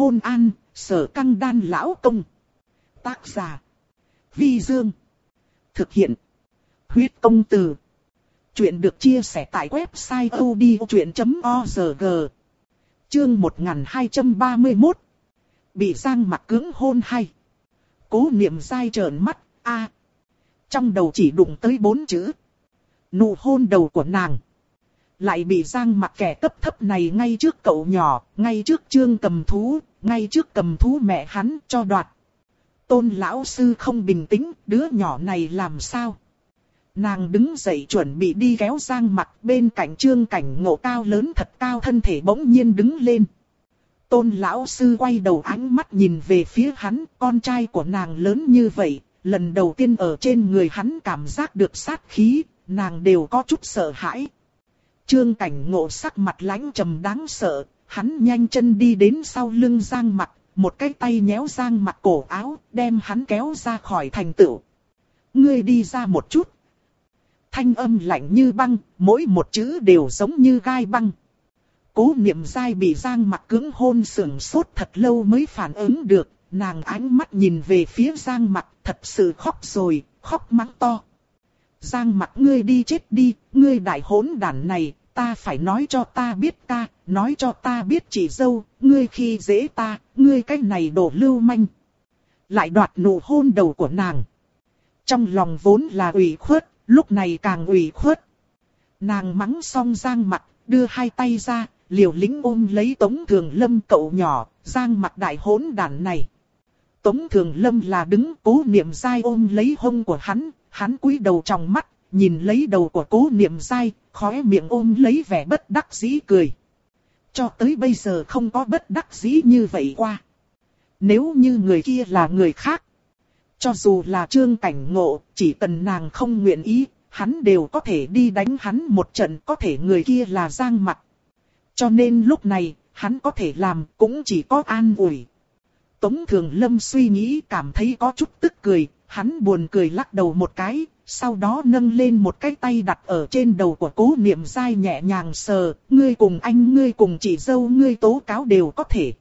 hôn an, sở căng đan lão công. Tác giả. Vi Dương. Thực hiện. Huyết công từ. Chuyện được chia sẻ tại website odchuyện.org. Chương 1231. Bị Giang mặt cứng hôn hay. Cố niệm dai trợn mắt, a Trong đầu chỉ đụng tới bốn chữ. Nụ hôn đầu của nàng. Lại bị Giang mặt kẻ cấp thấp này ngay trước cậu nhỏ, ngay trước trương cầm thú, ngay trước cầm thú mẹ hắn cho đoạt. Tôn lão sư không bình tĩnh, đứa nhỏ này làm sao? Nàng đứng dậy chuẩn bị đi kéo Giang mặt bên cạnh trương cảnh ngộ cao lớn thật cao thân thể bỗng nhiên đứng lên. Tôn lão sư quay đầu ánh mắt nhìn về phía hắn, con trai của nàng lớn như vậy, lần đầu tiên ở trên người hắn cảm giác được sát khí, nàng đều có chút sợ hãi. Trương cảnh ngộ sắc mặt lãnh trầm đáng sợ, hắn nhanh chân đi đến sau lưng Giang mặt, một cái tay nhéo Giang mặt cổ áo, đem hắn kéo ra khỏi thành tựu. Ngươi đi ra một chút. Thanh âm lạnh như băng, mỗi một chữ đều giống như gai băng. Cố niệm dai bị Giang mặt cứng hôn sưởng sốt thật lâu mới phản ứng được, nàng ánh mắt nhìn về phía Giang mặt thật sự khóc rồi, khóc mắng to. Giang mặt ngươi đi chết đi, ngươi đại hỗn đản này, ta phải nói cho ta biết ta, nói cho ta biết chị dâu, ngươi khi dễ ta, ngươi cái này đổ lưu manh. Lại đoạt nụ hôn đầu của nàng. Trong lòng vốn là ủy khuất, lúc này càng ủy khuất. Nàng mắng xong giang mặt, đưa hai tay ra, liều lính ôm lấy Tống Thường Lâm cậu nhỏ, giang mặt đại hỗn đàn này. Tống Thường Lâm là đứng cố niệm dai ôm lấy hông của hắn, hắn cúi đầu trong mắt, nhìn lấy đầu của cố niệm dai, khóe miệng ôm lấy vẻ bất đắc dĩ cười. Cho tới bây giờ không có bất đắc dĩ như vậy qua. Nếu như người kia là người khác, cho dù là trương cảnh ngộ, chỉ cần nàng không nguyện ý, hắn đều có thể đi đánh hắn một trận, có thể người kia là giang mặt. Cho nên lúc này, hắn có thể làm cũng chỉ có an ủi. Tống Thường Lâm suy nghĩ cảm thấy có chút tức cười, hắn buồn cười lắc đầu một cái, sau đó nâng lên một cái tay đặt ở trên đầu của cố niệm dai nhẹ nhàng sờ, ngươi cùng anh ngươi cùng chị dâu ngươi tố cáo đều có thể.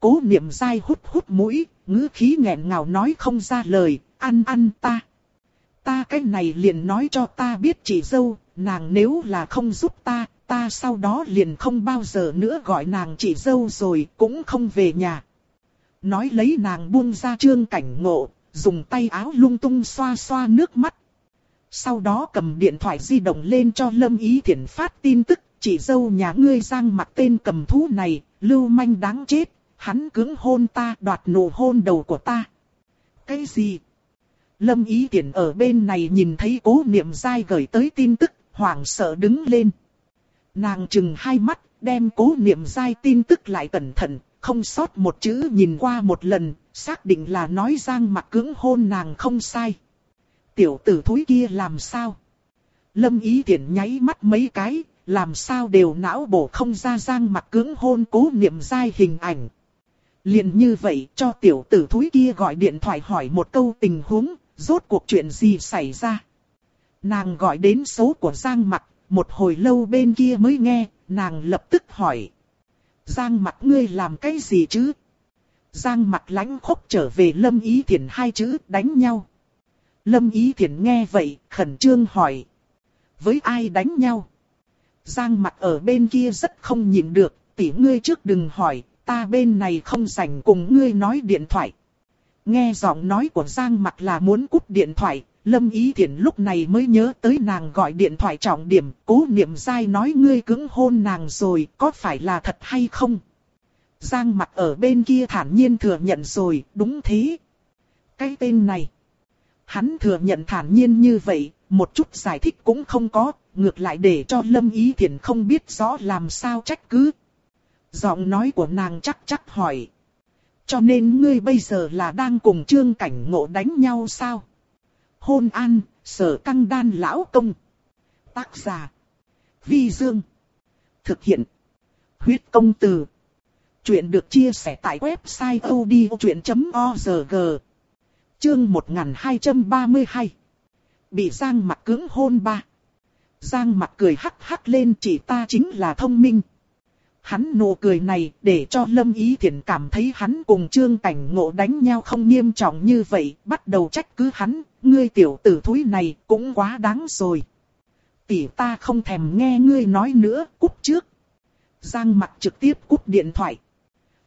Cố niệm dai hút hút mũi, ngữ khí nghẹn ngào nói không ra lời, ăn ăn ta. Ta cái này liền nói cho ta biết chị dâu, nàng nếu là không giúp ta, ta sau đó liền không bao giờ nữa gọi nàng chị dâu rồi, cũng không về nhà. Nói lấy nàng buông ra trương cảnh ngộ, dùng tay áo lung tung xoa xoa nước mắt. Sau đó cầm điện thoại di động lên cho Lâm Ý Thiển phát tin tức, chị dâu nhà ngươi giang mặt tên cầm thú này, lưu manh đáng chết, hắn cứng hôn ta đoạt nụ hôn đầu của ta. Cái gì? Lâm Ý Thiển ở bên này nhìn thấy cố niệm dai gửi tới tin tức, hoảng sợ đứng lên. Nàng chừng hai mắt, đem cố niệm dai tin tức lại cẩn thận, không sót một chữ nhìn qua một lần, xác định là nói giang mặt cứng hôn nàng không sai. Tiểu tử thúi kia làm sao? Lâm ý tiện nháy mắt mấy cái, làm sao đều não bổ không ra giang mặt cứng hôn cố niệm dai hình ảnh. liền như vậy cho tiểu tử thúi kia gọi điện thoại hỏi một câu tình huống, rốt cuộc chuyện gì xảy ra. Nàng gọi đến số của Giang mặt, một hồi lâu bên kia mới nghe, nàng lập tức hỏi. Giang mặt ngươi làm cái gì chứ? Giang mặt lánh khốc trở về Lâm Ý thiền hai chữ đánh nhau. Lâm Ý Thiển nghe vậy, khẩn trương hỏi. Với ai đánh nhau? Giang mặt ở bên kia rất không nhịn được, tỷ ngươi trước đừng hỏi, ta bên này không rảnh cùng ngươi nói điện thoại. Nghe giọng nói của Giang mặt là muốn cúp điện thoại, Lâm Ý Thiển lúc này mới nhớ tới nàng gọi điện thoại trọng điểm, cố niệm dai nói ngươi cứng hôn nàng rồi, có phải là thật hay không? Giang mặt ở bên kia thản nhiên thừa nhận rồi, đúng thế. Cái tên này. Hắn thừa nhận thản nhiên như vậy, một chút giải thích cũng không có, ngược lại để cho Lâm Ý Thiển không biết rõ làm sao trách cứ. Giọng nói của nàng chắc chắc hỏi. Cho nên ngươi bây giờ là đang cùng trương cảnh ngộ đánh nhau sao? Hôn an, sở căng đan lão công. Tác giả. Vi Dương. Thực hiện. Huyết công từ. Chuyện được chia sẻ tại website odchuyện.org. Chương 1232. Bị Giang mặt cứng hôn ba. Giang mặt cười hắc hắc lên chỉ ta chính là thông minh. Hắn nụ cười này để cho Lâm Ý Thiển cảm thấy hắn cùng Trương Cảnh Ngộ đánh nhau không nghiêm trọng như vậy, bắt đầu trách cứ hắn, ngươi tiểu tử thúi này cũng quá đáng rồi. Tỷ ta không thèm nghe ngươi nói nữa, cúp trước. Giang mặt trực tiếp cúp điện thoại.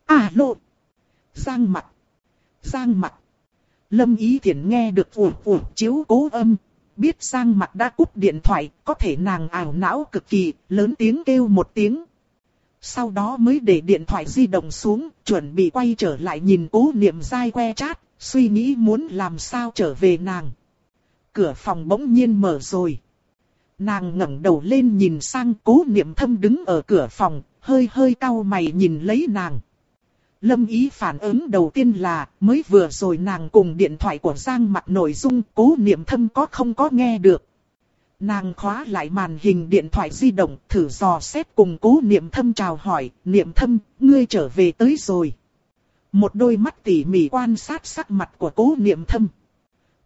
À lộ. Giang mặt. Giang mặt. Lâm Ý Thiển nghe được ủ ủ chiếu cố âm. Biết sang mặt đã cúp điện thoại, có thể nàng ảo não cực kỳ, lớn tiếng kêu một tiếng. Sau đó mới để điện thoại di động xuống, chuẩn bị quay trở lại nhìn cố niệm dai que chát, suy nghĩ muốn làm sao trở về nàng. Cửa phòng bỗng nhiên mở rồi. Nàng ngẩng đầu lên nhìn sang cố niệm thâm đứng ở cửa phòng, hơi hơi cau mày nhìn lấy nàng. Lâm ý phản ứng đầu tiên là, mới vừa rồi nàng cùng điện thoại của Giang mặt nội dung cố niệm thâm có không có nghe được. Nàng khóa lại màn hình điện thoại di động, thử dò xét cùng cố niệm thâm chào hỏi, niệm thâm, ngươi trở về tới rồi. Một đôi mắt tỉ mỉ quan sát sắc mặt của cố niệm thâm.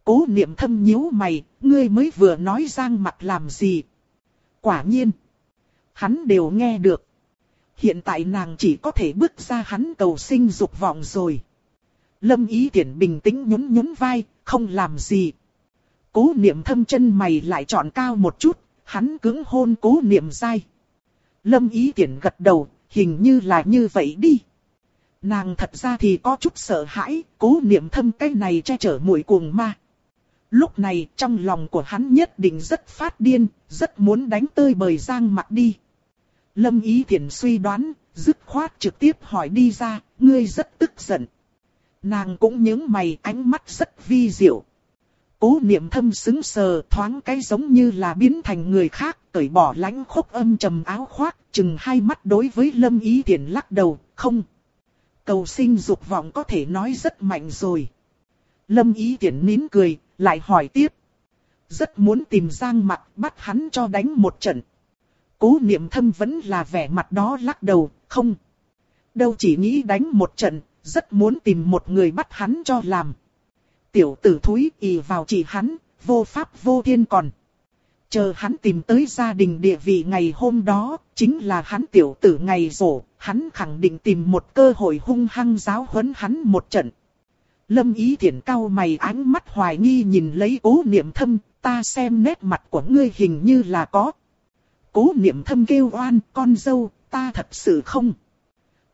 Cố niệm thâm nhíu mày, ngươi mới vừa nói giang mặt làm gì. Quả nhiên, hắn đều nghe được. Hiện tại nàng chỉ có thể bước ra hắn cầu sinh dục vọng rồi. Lâm ý tiễn bình tĩnh nhún nhún vai, không làm gì. Cố niệm thâm chân mày lại chọn cao một chút, hắn cứng hôn cố niệm dai. Lâm ý tiễn gật đầu, hình như là như vậy đi. Nàng thật ra thì có chút sợ hãi, cố niệm thâm cái này che chở mũi cuồng ma. Lúc này trong lòng của hắn nhất định rất phát điên, rất muốn đánh tơi bời giang mặt đi. Lâm ý Thiển suy đoán, dứt khoát trực tiếp hỏi đi ra, ngươi rất tức giận. Nàng cũng nhướng mày ánh mắt rất vi diệu. Cố niệm thâm xứng sờ thoáng cái giống như là biến thành người khác, cởi bỏ lãnh khốc âm trầm áo khoác, chừng hai mắt đối với lâm ý Thiển lắc đầu, không. Cầu sinh dục vọng có thể nói rất mạnh rồi. Lâm ý Thiển nín cười, lại hỏi tiếp. Rất muốn tìm Giang mặt bắt hắn cho đánh một trận. Cố niệm thâm vẫn là vẻ mặt đó lắc đầu, không. Đâu chỉ nghĩ đánh một trận, rất muốn tìm một người bắt hắn cho làm. Tiểu tử thúi ì vào chỉ hắn, vô pháp vô thiên còn. Chờ hắn tìm tới gia đình địa vị ngày hôm đó, chính là hắn tiểu tử ngày rổ, hắn khẳng định tìm một cơ hội hung hăng giáo huấn hắn một trận. Lâm ý thiện cao mày ánh mắt hoài nghi nhìn lấy cố niệm thâm, ta xem nét mặt của ngươi hình như là có. Cố niệm thâm kêu oan, con dâu, ta thật sự không.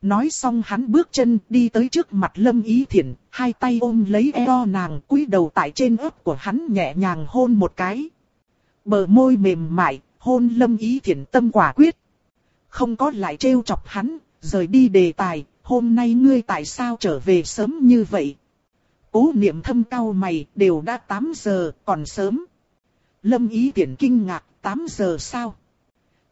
Nói xong hắn bước chân đi tới trước mặt lâm ý Thiển, hai tay ôm lấy eo nàng cúi đầu tại trên ớt của hắn nhẹ nhàng hôn một cái. Bờ môi mềm mại, hôn lâm ý Thiển tâm quả quyết. Không có lại trêu chọc hắn, rời đi đề tài, hôm nay ngươi tại sao trở về sớm như vậy, Cố niệm thâm cao mày, đều đã 8 giờ, còn sớm. Lâm ý Thiển kinh ngạc, 8 giờ sao?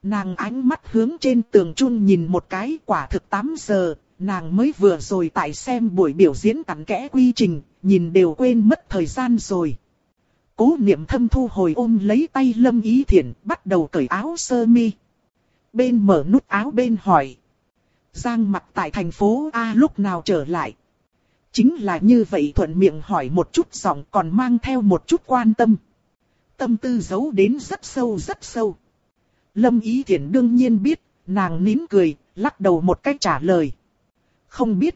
Nàng ánh mắt hướng trên tường chun nhìn một cái quả thực 8 giờ, nàng mới vừa rồi tại xem buổi biểu diễn cặn kẽ quy trình, nhìn đều quên mất thời gian rồi. Cố niệm thâm thu hồi ôm lấy tay lâm ý thiện, bắt đầu cởi áo sơ mi. Bên mở nút áo bên hỏi. Giang mặt tại thành phố A lúc nào trở lại? Chính là như vậy thuận miệng hỏi một chút giọng còn mang theo một chút quan tâm. Tâm tư giấu đến rất sâu rất sâu. Lâm Ý Thiển đương nhiên biết, nàng nín cười, lắc đầu một cách trả lời. Không biết.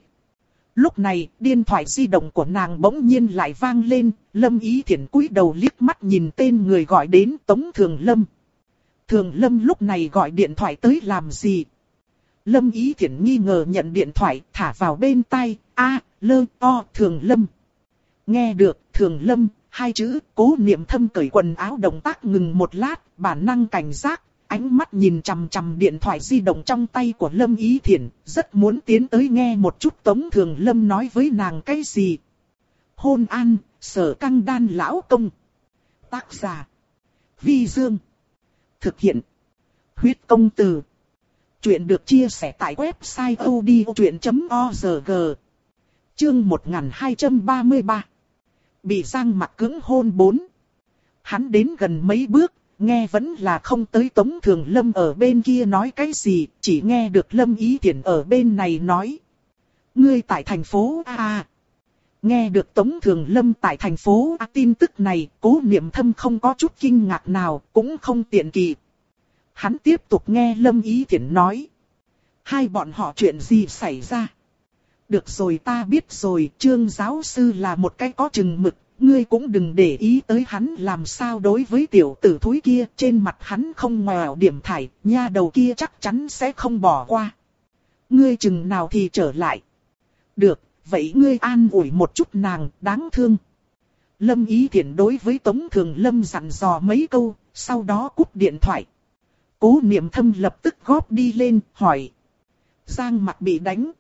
Lúc này, điện thoại di động của nàng bỗng nhiên lại vang lên, Lâm Ý Thiển cúi đầu liếc mắt nhìn tên người gọi đến Tống Thường Lâm. Thường Lâm lúc này gọi điện thoại tới làm gì? Lâm Ý Thiển nghi ngờ nhận điện thoại, thả vào bên tay, a lơ, o, thường lâm. Nghe được, thường lâm, hai chữ, cố niệm thâm cởi quần áo động tác ngừng một lát, bản năng cảnh giác, ánh mắt nhìn chằm chằm điện thoại di động trong tay của Lâm Ý Thiển, rất muốn tiến tới nghe một chút Tống Thường Lâm nói với nàng cái gì. Hôn an, sở căng đan lão công. Tác giả. Vi Dương. Thực hiện. Huyết công từ. Chuyện được chia sẻ tại website odchuyện.org. Chương 1233 Bị Giang mặt cứng hôn bốn. Hắn đến gần mấy bước, nghe vẫn là không tới Tống Thường Lâm ở bên kia nói cái gì, chỉ nghe được Lâm Ý Thiển ở bên này nói. Ngươi tại thành phố A. Nghe được Tống Thường Lâm tại thành phố A tin tức này, cố niệm thâm không có chút kinh ngạc nào, cũng không tiện kỳ. Hắn tiếp tục nghe Lâm Ý Thiển nói. Hai bọn họ chuyện gì xảy ra? Được rồi ta biết rồi, trương giáo sư là một cái có chừng mực, ngươi cũng đừng để ý tới hắn làm sao đối với tiểu tử thúi kia, trên mặt hắn không ngoèo điểm thải, nha đầu kia chắc chắn sẽ không bỏ qua. Ngươi chừng nào thì trở lại. Được, vậy ngươi an ủi một chút nàng, đáng thương. Lâm Ý Thiển đối với Tống Thường Lâm dặn dò mấy câu, sau đó cúp điện thoại. Cố niệm thâm lập tức góp đi lên, hỏi. Giang mặt bị đánh.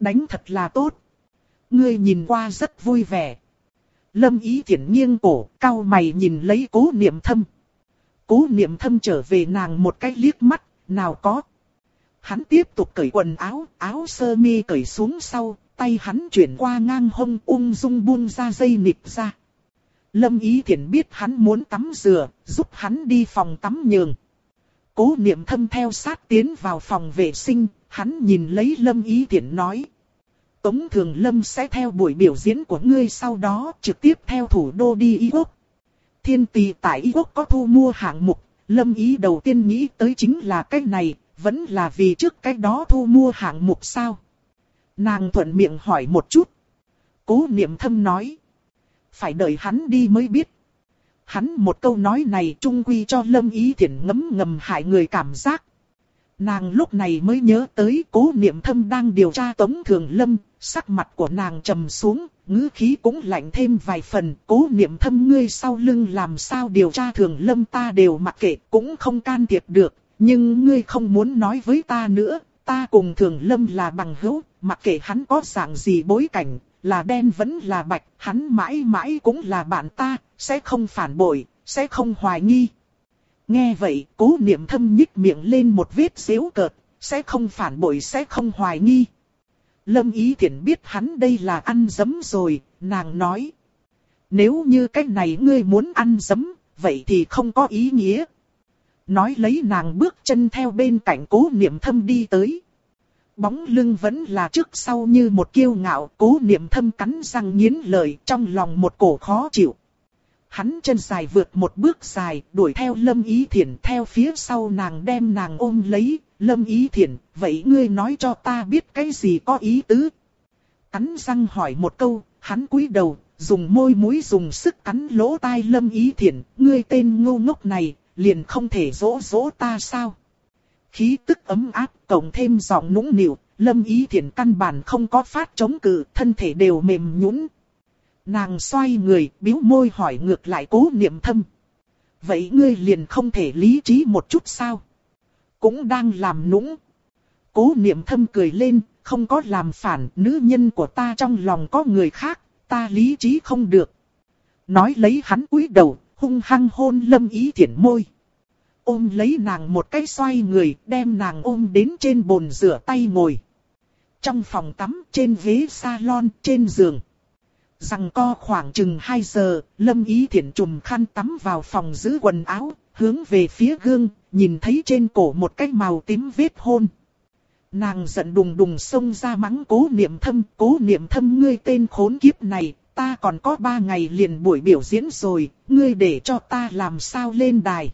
Đánh thật là tốt. Ngươi nhìn qua rất vui vẻ. Lâm Ý Thiển nghiêng cổ, cao mày nhìn lấy cố niệm thâm. Cố niệm thâm trở về nàng một cái liếc mắt, nào có. Hắn tiếp tục cởi quần áo, áo sơ mi cởi xuống sau, tay hắn chuyển qua ngang hông ung dung buông ra dây nịp ra. Lâm Ý Thiển biết hắn muốn tắm rửa, giúp hắn đi phòng tắm nhường. Cố niệm thâm theo sát tiến vào phòng vệ sinh, hắn nhìn lấy Lâm Ý Thiển nói. Tống Thường Lâm sẽ theo buổi biểu diễn của ngươi sau đó trực tiếp theo thủ đô đi Y Quốc. Thiên tỷ tại Y Quốc có thu mua hạng mục, Lâm Ý đầu tiên nghĩ tới chính là cái này, vẫn là vì trước cái đó thu mua hạng mục sao. Nàng thuận miệng hỏi một chút. Cố niệm thâm nói. Phải đợi hắn đi mới biết. Hắn một câu nói này trung quy cho Lâm Ý Thiển ngấm ngầm hại người cảm giác. Nàng lúc này mới nhớ tới cố niệm thâm đang điều tra Tống Thường Lâm, sắc mặt của nàng trầm xuống, ngữ khí cũng lạnh thêm vài phần. Cố niệm thâm ngươi sau lưng làm sao điều tra Thường Lâm ta đều mặc kệ cũng không can thiệp được, nhưng ngươi không muốn nói với ta nữa, ta cùng Thường Lâm là bằng hữu, mặc kệ hắn có dạng gì bối cảnh, là đen vẫn là bạch, hắn mãi mãi cũng là bạn ta, sẽ không phản bội, sẽ không hoài nghi. Nghe vậy, cố niệm thâm nhích miệng lên một vết xéo cợt, sẽ không phản bội sẽ không hoài nghi. Lâm Ý Thiển biết hắn đây là ăn dấm rồi, nàng nói. Nếu như cái này ngươi muốn ăn dấm, vậy thì không có ý nghĩa. Nói lấy nàng bước chân theo bên cạnh cố niệm thâm đi tới. Bóng lưng vẫn là trước sau như một kiêu ngạo, cố niệm thâm cắn răng nghiến lời trong lòng một cổ khó chịu. Hắn chân dài vượt một bước dài, đuổi theo Lâm Ý Thiển theo phía sau nàng đem nàng ôm lấy, Lâm Ý Thiển, vậy ngươi nói cho ta biết cái gì có ý tứ. Cắn răng hỏi một câu, hắn cúi đầu, dùng môi mũi dùng sức cắn lỗ tai Lâm Ý Thiển, ngươi tên ngu ngốc này, liền không thể dỗ dỗ ta sao. Khí tức ấm áp, cộng thêm giọng nũng nịu, Lâm Ý Thiển căn bản không có phát chống cự, thân thể đều mềm nhũn, Nàng xoay người, biếu môi hỏi ngược lại cố niệm thâm. Vậy ngươi liền không thể lý trí một chút sao? Cũng đang làm nũng. Cố niệm thâm cười lên, không có làm phản, nữ nhân của ta trong lòng có người khác, ta lý trí không được. Nói lấy hắn cúi đầu, hung hăng hôn lâm ý thiển môi. Ôm lấy nàng một cái xoay người, đem nàng ôm đến trên bồn rửa tay ngồi. Trong phòng tắm, trên ghế salon, trên giường. Rằng co khoảng chừng 2 giờ, Lâm Ý Thiển trùm khăn tắm vào phòng giữ quần áo, hướng về phía gương, nhìn thấy trên cổ một cái màu tím vết hôn. Nàng giận đùng đùng xông ra mắng cố niệm thâm, cố niệm thâm ngươi tên khốn kiếp này, ta còn có 3 ngày liền buổi biểu diễn rồi, ngươi để cho ta làm sao lên đài.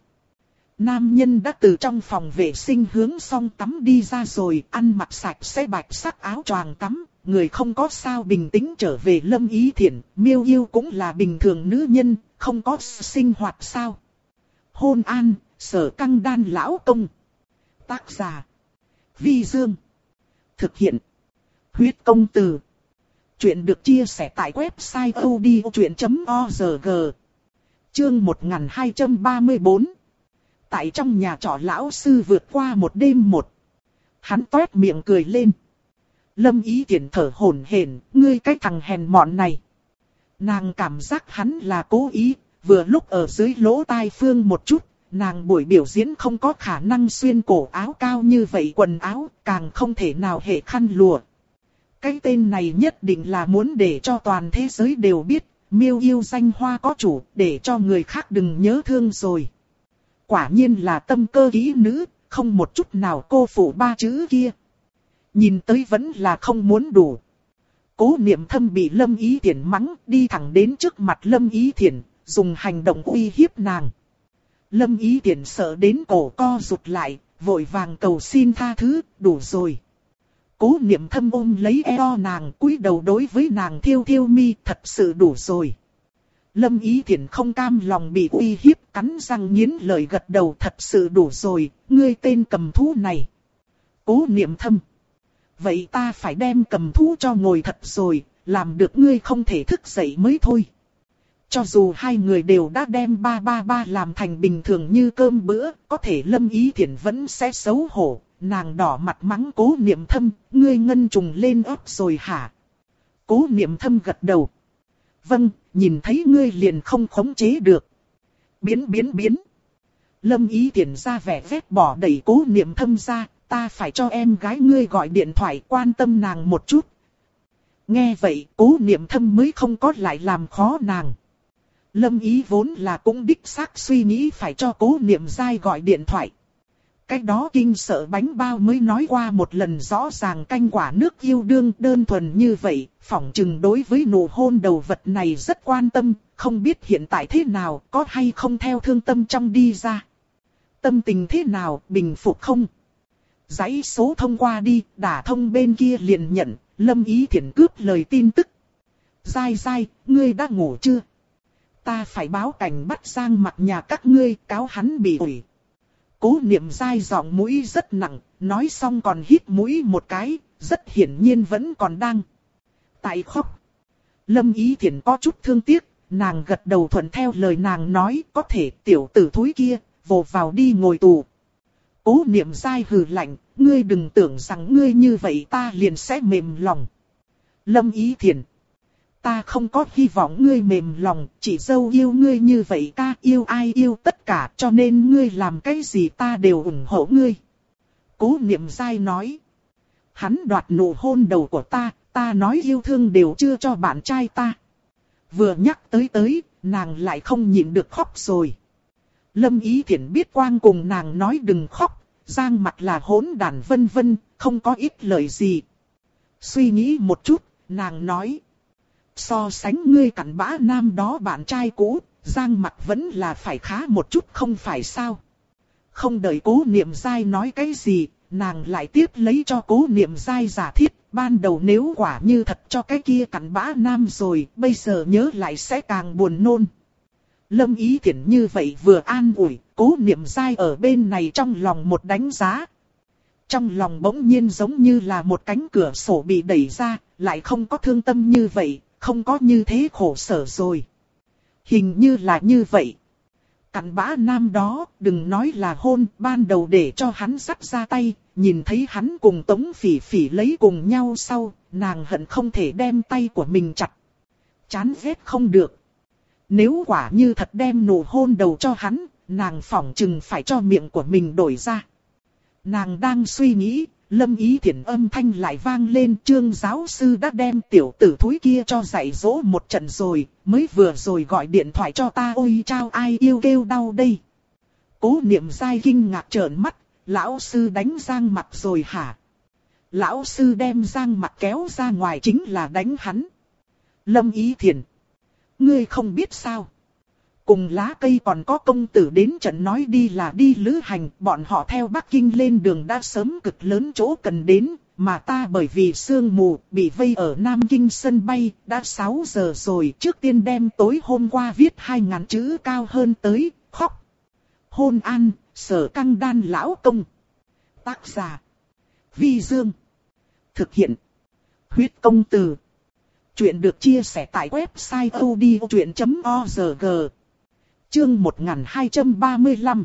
Nam nhân đã từ trong phòng vệ sinh hướng xong tắm đi ra rồi, ăn mặc sạch sẽ bạch sắc áo choàng tắm, người không có sao bình tĩnh trở về lâm ý thiện, miêu yêu cũng là bình thường nữ nhân, không có sinh hoạt sao. Hôn an, sở căng đan lão công. Tác giả. Vi Dương. Thực hiện. Huyết công từ. Chuyện được chia sẻ tại website odchuyện.org. Chương 1234. Tại trong nhà trọ lão sư vượt qua một đêm một. Hắn toét miệng cười lên. Lâm ý tiện thở hổn hển, ngươi cái thằng hèn mọn này. Nàng cảm giác hắn là cố ý, vừa lúc ở dưới lỗ tai phương một chút, nàng buổi biểu diễn không có khả năng xuyên cổ áo cao như vậy quần áo, càng không thể nào hệ khăn lụa. Cái tên này nhất định là muốn để cho toàn thế giới đều biết, miêu yêu danh hoa có chủ, để cho người khác đừng nhớ thương rồi. Quả nhiên là tâm cơ kỹ nữ, không một chút nào cô phụ ba chữ kia. Nhìn tới vẫn là không muốn đủ. Cố niệm thâm bị Lâm Ý Thiển mắng, đi thẳng đến trước mặt Lâm Ý Thiển, dùng hành động uy hiếp nàng. Lâm Ý Thiển sợ đến cổ co rụt lại, vội vàng cầu xin tha thứ, đủ rồi. Cố niệm thâm ôm lấy eo nàng cúi đầu đối với nàng thiêu thiêu mi thật sự đủ rồi. Lâm ý Thiển không cam lòng bị uy hiếp cắn răng nghiến lời gật đầu thật sự đủ rồi, ngươi tên cầm thú này. Cố niệm thâm. Vậy ta phải đem cầm thú cho ngồi thật rồi, làm được ngươi không thể thức dậy mới thôi. Cho dù hai người đều đã đem ba ba ba làm thành bình thường như cơm bữa, có thể lâm ý thiện vẫn sẽ xấu hổ, nàng đỏ mặt mắng cố niệm thâm, ngươi ngân trùng lên ấp rồi hả? Cố niệm thâm gật đầu. Vâng, nhìn thấy ngươi liền không khống chế được. Biến biến biến. Lâm ý tiện ra vẻ vét bỏ đẩy cố niệm thâm ra, ta phải cho em gái ngươi gọi điện thoại quan tâm nàng một chút. Nghe vậy, cố niệm thâm mới không có lại làm khó nàng. Lâm ý vốn là cũng đích xác suy nghĩ phải cho cố niệm dai gọi điện thoại. Cách đó kinh sợ bánh bao mới nói qua một lần rõ ràng canh quả nước yêu đương đơn thuần như vậy, phỏng chừng đối với nụ hôn đầu vật này rất quan tâm, không biết hiện tại thế nào, có hay không theo thương tâm trong đi ra. Tâm tình thế nào, bình phục không? Giấy số thông qua đi, đả thông bên kia liền nhận, lâm ý thiện cướp lời tin tức. Dai dai, ngươi đã ngủ chưa? Ta phải báo cảnh bắt sang mặt nhà các ngươi, cáo hắn bị ủi. Cố niệm dai giọng mũi rất nặng, nói xong còn hít mũi một cái, rất hiển nhiên vẫn còn đang. Tại khóc. Lâm ý thiện có chút thương tiếc, nàng gật đầu thuận theo lời nàng nói có thể tiểu tử thúi kia, vồ vào đi ngồi tù. Cố niệm dai hừ lạnh, ngươi đừng tưởng rằng ngươi như vậy ta liền sẽ mềm lòng. Lâm ý Thiền, Ta không có hy vọng ngươi mềm lòng, chỉ dâu yêu ngươi như vậy ta yêu ai yêu tất cả cho nên ngươi làm cái gì ta đều ủng hộ ngươi. Cố niệm dai nói. Hắn đoạt nụ hôn đầu của ta, ta nói yêu thương đều chưa cho bạn trai ta. Vừa nhắc tới tới, nàng lại không nhịn được khóc rồi. Lâm ý Thiển biết quang cùng nàng nói đừng khóc, giang mặt là hỗn đàn vân vân, không có ít lời gì. Suy nghĩ một chút, nàng nói. So sánh ngươi cặn bã nam đó bạn trai cũ, giang mặt vẫn là phải khá một chút không phải sao. Không đợi cố niệm dai nói cái gì, nàng lại tiếp lấy cho cố niệm dai giả thiết. Ban đầu nếu quả như thật cho cái kia cặn bã nam rồi, bây giờ nhớ lại sẽ càng buồn nôn. Lâm ý thiện như vậy vừa an ủi, cố niệm dai ở bên này trong lòng một đánh giá. Trong lòng bỗng nhiên giống như là một cánh cửa sổ bị đẩy ra, lại không có thương tâm như vậy, không có như thế khổ sở rồi. Hình như là như vậy. Cặn bã nam đó, đừng nói là hôn, ban đầu để cho hắn sắp ra tay, nhìn thấy hắn cùng tống phỉ phỉ lấy cùng nhau sau, nàng hận không thể đem tay của mình chặt. Chán ghét không được. Nếu quả như thật đem nụ hôn đầu cho hắn, nàng phỏng chừng phải cho miệng của mình đổi ra. Nàng đang suy nghĩ, lâm ý thiện âm thanh lại vang lên trương giáo sư đã đem tiểu tử thúi kia cho dạy dỗ một trận rồi, mới vừa rồi gọi điện thoại cho ta ôi chao ai yêu kêu đau đây. Cố niệm dai kinh ngạc trợn mắt, lão sư đánh giang mặt rồi hả? Lão sư đem giang mặt kéo ra ngoài chính là đánh hắn. Lâm ý thiện. Ngươi không biết sao? Cùng lá cây còn có công tử đến trận nói đi là đi lữ hành, bọn họ theo Bắc Kinh lên đường đã sớm cực lớn chỗ cần đến, mà ta bởi vì sương mù bị vây ở Nam Kinh sân bay, đã 6 giờ rồi, trước tiên đem tối hôm qua viết hai ngàn chữ cao hơn tới, khóc. Hôn an, sở căng đan lão công. Tác giả. Vi Dương. Thực hiện. Huyết công từ. Chuyện được chia sẻ tại website odchuyện.org. Chương 1235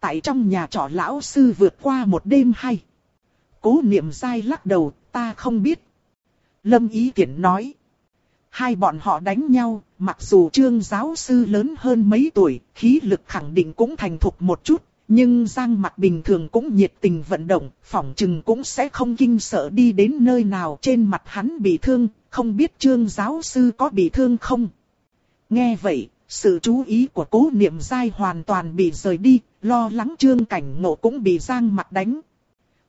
Tại trong nhà trọ lão sư vượt qua một đêm hay. Cố niệm dai lắc đầu, ta không biết. Lâm Ý Tiễn nói. Hai bọn họ đánh nhau, mặc dù trương giáo sư lớn hơn mấy tuổi, khí lực khẳng định cũng thành thục một chút, nhưng Giang mặt bình thường cũng nhiệt tình vận động, phỏng chừng cũng sẽ không kinh sợ đi đến nơi nào trên mặt hắn bị thương, không biết trương giáo sư có bị thương không. Nghe vậy, sự chú ý của cố niệm dai hoàn toàn bị rời đi, lo lắng trương cảnh ngộ cũng bị Giang mặt đánh.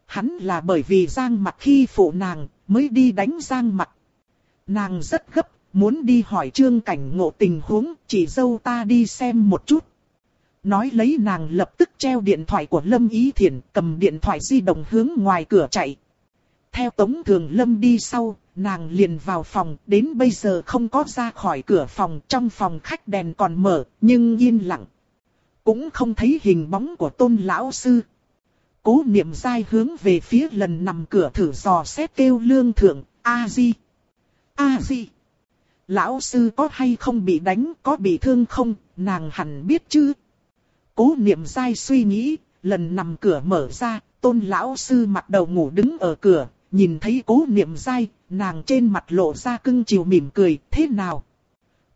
Hắn là bởi vì Giang mặt khi phụ nàng, mới đi đánh Giang mặt. Nàng rất gấp, muốn đi hỏi trương cảnh ngộ tình huống, chỉ dâu ta đi xem một chút. Nói lấy nàng lập tức treo điện thoại của Lâm Ý Thiển, cầm điện thoại di động hướng ngoài cửa chạy. Theo Tống Thường Lâm đi sau, nàng liền vào phòng, đến bây giờ không có ra khỏi cửa phòng, trong phòng khách đèn còn mở, nhưng yên lặng. Cũng không thấy hình bóng của tôn lão sư. Cố niệm dai hướng về phía lần nằm cửa thử dò xét kêu lương thượng, A-di. A-di. Lão sư có hay không bị đánh, có bị thương không, nàng hẳn biết chứ. Cố niệm dai suy nghĩ, lần nằm cửa mở ra, tôn lão sư mặt đầu ngủ đứng ở cửa, nhìn thấy cố niệm dai, nàng trên mặt lộ ra cưng chiều mỉm cười, thế nào?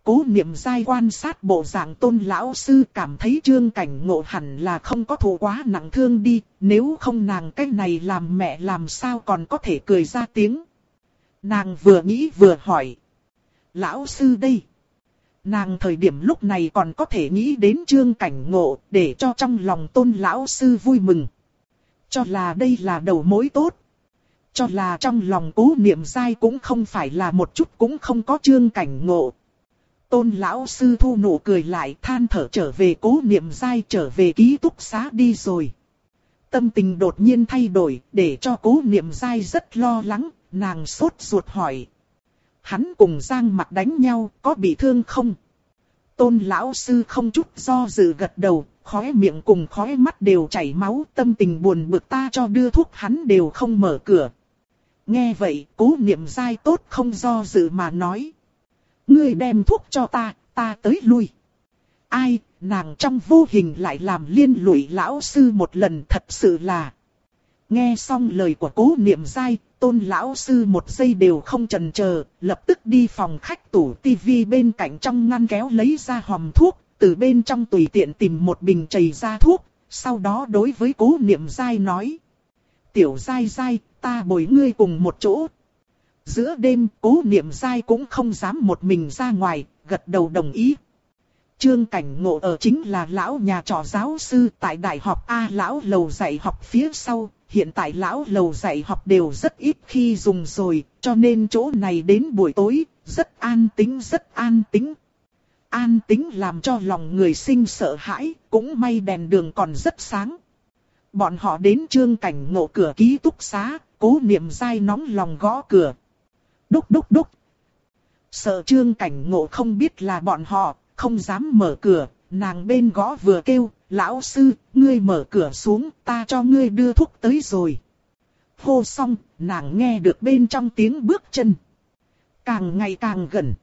Cố niệm dai quan sát bộ dạng tôn lão sư cảm thấy trương cảnh ngộ hẳn là không có thù quá nặng thương đi, nếu không nàng cái này làm mẹ làm sao còn có thể cười ra tiếng. Nàng vừa nghĩ vừa hỏi. Lão sư đây. Nàng thời điểm lúc này còn có thể nghĩ đến trương cảnh ngộ để cho trong lòng tôn lão sư vui mừng. Cho là đây là đầu mối tốt. Cho là trong lòng cố niệm dai cũng không phải là một chút cũng không có trương cảnh ngộ. Tôn lão sư thu nụ cười lại than thở trở về cố niệm dai trở về ký túc xá đi rồi. Tâm tình đột nhiên thay đổi để cho cố niệm dai rất lo lắng, nàng sốt ruột hỏi. Hắn cùng Giang mặt đánh nhau có bị thương không? Tôn lão sư không chút do dự gật đầu, khóe miệng cùng khóe mắt đều chảy máu, tâm tình buồn bực ta cho đưa thuốc hắn đều không mở cửa. Nghe vậy, cố niệm dai tốt không do dự mà nói. Ngươi đem thuốc cho ta, ta tới lui. Ai, nàng trong vô hình lại làm liên lụy lão sư một lần thật sự là. Nghe xong lời của cố niệm dai, tôn lão sư một giây đều không chần chờ, lập tức đi phòng khách tủ tivi bên cạnh trong ngăn kéo lấy ra hòm thuốc, từ bên trong tùy tiện tìm một bình chảy ra thuốc, sau đó đối với cố niệm dai nói. Tiểu dai dai, ta bồi ngươi cùng một chỗ. Giữa đêm, cố niệm dai cũng không dám một mình ra ngoài, gật đầu đồng ý. Trương Cảnh Ngộ ở chính là lão nhà trò giáo sư tại Đại học A lão lầu dạy học phía sau, hiện tại lão lầu dạy học đều rất ít khi dùng rồi, cho nên chỗ này đến buổi tối, rất an tính rất an tính. An tính làm cho lòng người sinh sợ hãi, cũng may đèn đường còn rất sáng. Bọn họ đến trương cảnh ngộ cửa ký túc xá, cố niệm dai nóng lòng gõ cửa. Đúc đúc đúc. Sợ trương cảnh ngộ không biết là bọn họ, không dám mở cửa, nàng bên gõ vừa kêu, lão sư, ngươi mở cửa xuống, ta cho ngươi đưa thuốc tới rồi. Hô xong, nàng nghe được bên trong tiếng bước chân. Càng ngày càng gần.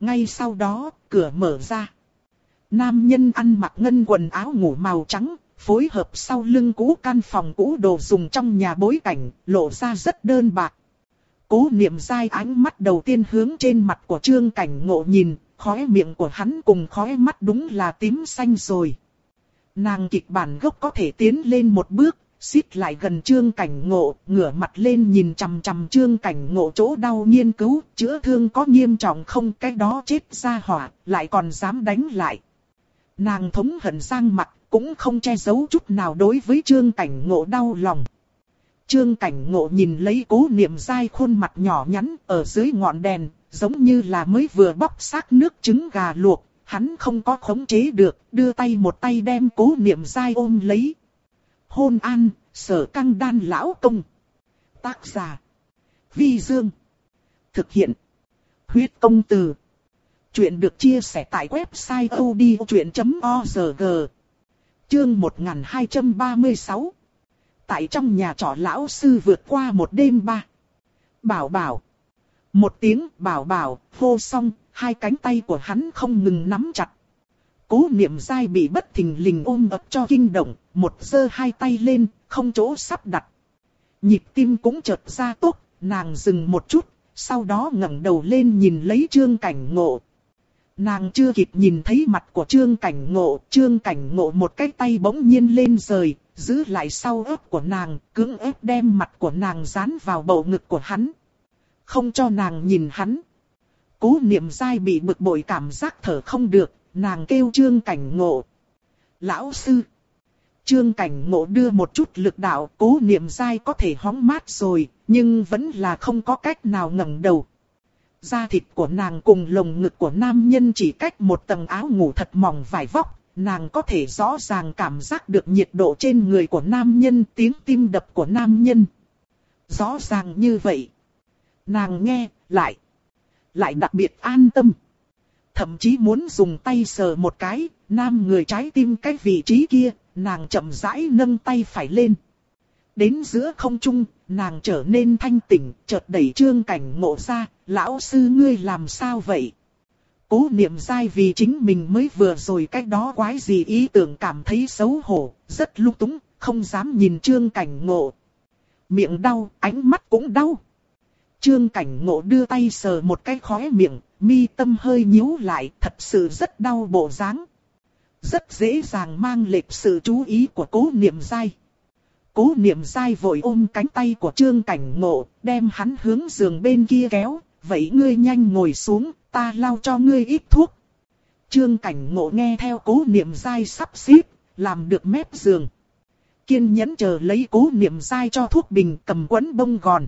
Ngay sau đó, cửa mở ra. Nam nhân ăn mặc ngân quần áo ngủ màu trắng, phối hợp sau lưng cũ căn phòng cũ đồ dùng trong nhà bối cảnh, lộ ra rất đơn bạc. Cố niệm dai ánh mắt đầu tiên hướng trên mặt của trương cảnh ngộ nhìn, khóe miệng của hắn cùng khóe mắt đúng là tím xanh rồi. Nàng kịch bản gốc có thể tiến lên một bước, xít lại gần trương cảnh ngộ, ngửa mặt lên nhìn chằm chằm trương cảnh ngộ chỗ đau nghiên cứu, chữa thương có nghiêm trọng không cái đó chết ra hỏa, lại còn dám đánh lại. Nàng thống hận sang mặt, cũng không che giấu chút nào đối với trương cảnh ngộ đau lòng. Trương cảnh ngộ nhìn lấy cố niệm dai khuôn mặt nhỏ nhắn ở dưới ngọn đèn, giống như là mới vừa bóc xác nước trứng gà luộc, hắn không có khống chế được, đưa tay một tay đem cố niệm dai ôm lấy. Hôn an, sở căng đan lão công. Tác giả. Vi Dương. Thực hiện. Huyết công từ. Chuyện được chia sẻ tại website odchuyện.org. Chương 1236. Tại trong nhà trọ lão sư vượt qua một đêm ba. Bảo bảo. Một tiếng bảo bảo, hô xong, hai cánh tay của hắn không ngừng nắm chặt. Cố niệm dai bị bất thình lình ôm ập cho kinh động, một giơ hai tay lên, không chỗ sắp đặt. Nhịp tim cũng chợt ra tốt, nàng dừng một chút, sau đó ngẩng đầu lên nhìn lấy trương cảnh ngộ. Nàng chưa kịp nhìn thấy mặt của trương cảnh ngộ, trương cảnh ngộ một cái tay bỗng nhiên lên rời, giữ lại sau ớt của nàng, cưỡng ép đem mặt của nàng dán vào bầu ngực của hắn. Không cho nàng nhìn hắn. Cố niệm dai bị bực bội cảm giác thở không được, nàng kêu trương cảnh ngộ. Lão sư. Trương cảnh ngộ đưa một chút lực đạo, cố niệm dai có thể hóng mát rồi, nhưng vẫn là không có cách nào ngẩng đầu. Da thịt của nàng cùng lồng ngực của nam nhân chỉ cách một tầng áo ngủ thật mỏng vải vóc, nàng có thể rõ ràng cảm giác được nhiệt độ trên người của nam nhân, tiếng tim đập của nam nhân. Rõ ràng như vậy. Nàng nghe, lại, lại đặc biệt an tâm. Thậm chí muốn dùng tay sờ một cái, nam người trái tim cái vị trí kia, nàng chậm rãi nâng tay phải lên. Đến giữa không trung, nàng trở nên thanh tỉnh, chợt đẩy trương cảnh ngộ ra, lão sư ngươi làm sao vậy? Cố niệm dai vì chính mình mới vừa rồi cách đó quái gì ý tưởng cảm thấy xấu hổ, rất lung túng, không dám nhìn trương cảnh ngộ. Miệng đau, ánh mắt cũng đau. Trương cảnh ngộ đưa tay sờ một cái khóe miệng, mi tâm hơi nhíu lại, thật sự rất đau bộ dáng. Rất dễ dàng mang lệch sự chú ý của cố niệm dai. Cố niệm dai vội ôm cánh tay của trương cảnh ngộ, đem hắn hướng giường bên kia kéo, vậy ngươi nhanh ngồi xuống, ta lau cho ngươi ít thuốc. Trương cảnh ngộ nghe theo cố niệm dai sắp xếp, làm được mép giường. Kiên nhẫn chờ lấy cố niệm dai cho thuốc bình cầm quấn bông gòn.